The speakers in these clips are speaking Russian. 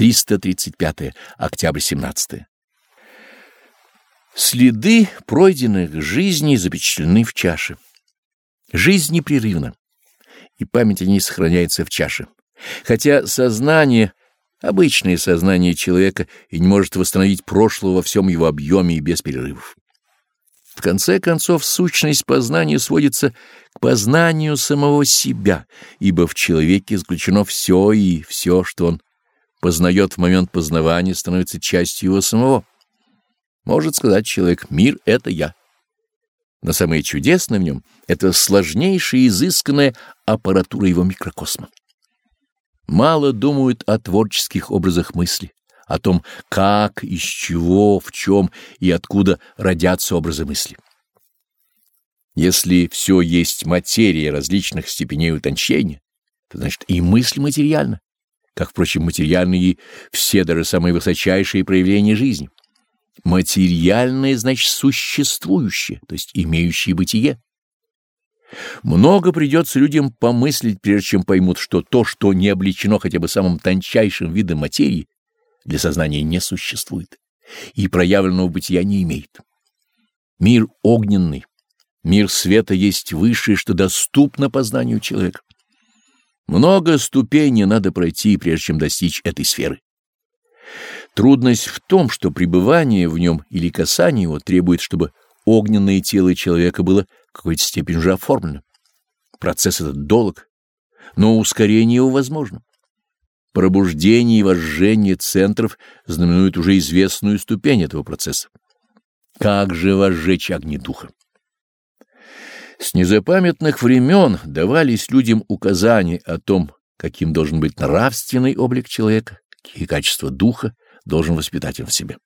335. Октябрь 17. Следы пройденных жизней запечатлены в чаше. Жизнь непрерывна, и память о ней сохраняется в чаше. Хотя сознание, обычное сознание человека, и не может восстановить прошлого во всем его объеме и без перерывов. В конце концов, сущность познания сводится к познанию самого себя, ибо в человеке заключено все и все, что он познает в момент познавания, становится частью его самого. Может сказать человек «мир — это я». Но самое чудесное в нем — это сложнейшая изысканная аппаратура его микрокосма. Мало думают о творческих образах мысли, о том, как, из чего, в чем и откуда родятся образы мысли. Если все есть материя различных степеней утончения, то значит и мысль материальна как, впрочем, материальные все даже самые высочайшие проявления жизни. Материальное значит существующее, то есть имеющее бытие. Много придется людям помыслить, прежде чем поймут, что то, что не обличено хотя бы самым тончайшим видом материи, для сознания не существует и проявленного бытия не имеет. Мир огненный, мир света есть высшее, что доступно познанию человека. Много ступеней надо пройти, прежде чем достичь этой сферы. Трудность в том, что пребывание в нем или касание его требует, чтобы огненное тело человека было в какой-то степени уже оформлено. Процесс этот долг, но ускорение его возможно. Пробуждение и вожжение центров знаменует уже известную ступень этого процесса. Как же возжечь огни духа? С незапамятных времен давались людям указания о том, каким должен быть нравственный облик человека, какие качества духа должен воспитать он в себе.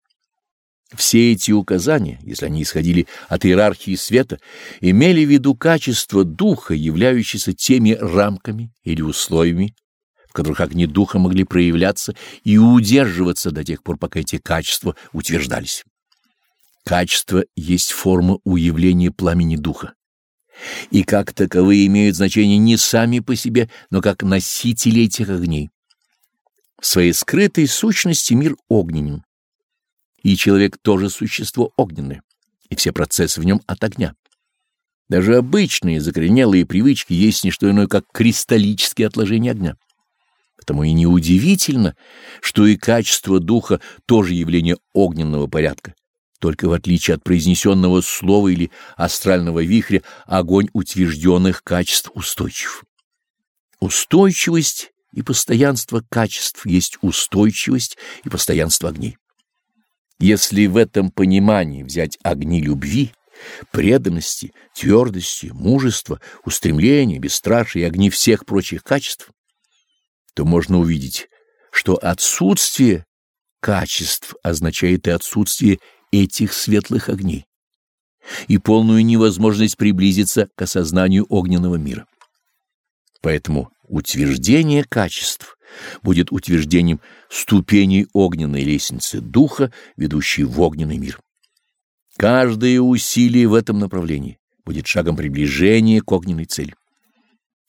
Все эти указания, если они исходили от иерархии света, имели в виду качества духа, являющиеся теми рамками или условиями, в которых огни духа могли проявляться и удерживаться до тех пор, пока эти качества утверждались. Качество есть форма уявления пламени духа и как таковые имеют значение не сами по себе, но как носители этих огней. В своей скрытой сущности мир огненен, и человек тоже существо огненное, и все процессы в нем от огня. Даже обычные закоренелые привычки есть не что иное, как кристаллические отложения огня. Потому и неудивительно, что и качество духа тоже явление огненного порядка, только в отличие от произнесенного слова или астрального вихря, огонь утвержденных качеств устойчив. Устойчивость и постоянство качеств есть устойчивость и постоянство огней. Если в этом понимании взять огни любви, преданности, твердости, мужества, устремления, бесстрашия и огни всех прочих качеств, то можно увидеть, что отсутствие качеств означает и отсутствие этих светлых огней и полную невозможность приблизиться к осознанию огненного мира. Поэтому утверждение качеств будет утверждением ступеней огненной лестницы духа, ведущей в огненный мир. Каждое усилие в этом направлении будет шагом приближения к огненной цели.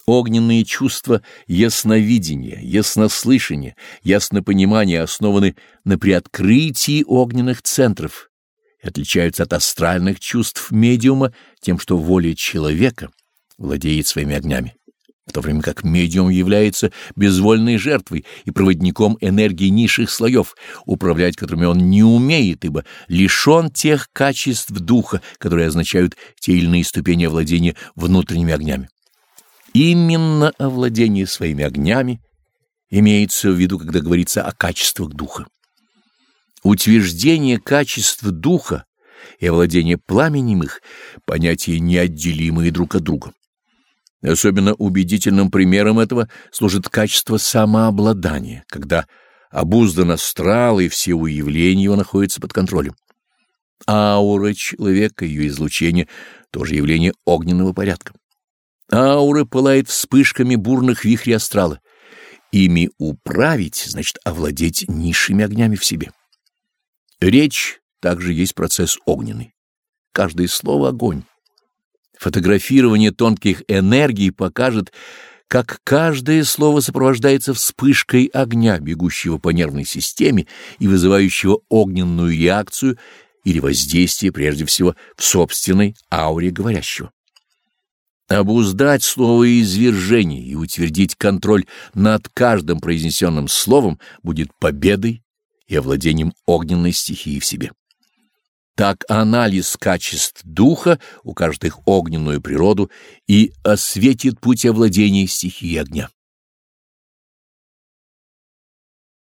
Огненные чувства ясновидения, яснослышания, яснопонимания основаны на приоткрытии огненных центров, отличаются от астральных чувств медиума тем, что воля человека владеет своими огнями, в то время как медиум является безвольной жертвой и проводником энергии низших слоев, управлять которыми он не умеет, ибо лишен тех качеств духа, которые означают те или иные ступени овладения внутренними огнями. Именно овладение своими огнями имеется в виду, когда говорится о качествах духа. Утверждение качеств духа и овладение пламенем их — понятия неотделимые друг от друга. Особенно убедительным примером этого служит качество самообладания, когда обуздан астрал и все уявления его находятся под контролем. Аура человека, ее излучение — тоже явление огненного порядка. Аура пылает вспышками бурных вихрей астрала. Ими управить — значит овладеть низшими огнями в себе. Речь также есть процесс огненный. Каждое слово — огонь. Фотографирование тонких энергий покажет, как каждое слово сопровождается вспышкой огня, бегущего по нервной системе и вызывающего огненную реакцию или воздействие прежде всего в собственной ауре говорящего. Обуздать слово извержение и утвердить контроль над каждым произнесенным словом будет победой и овладением огненной стихии в себе. Так анализ качеств духа укажет их огненную природу и осветит путь овладения стихией огня.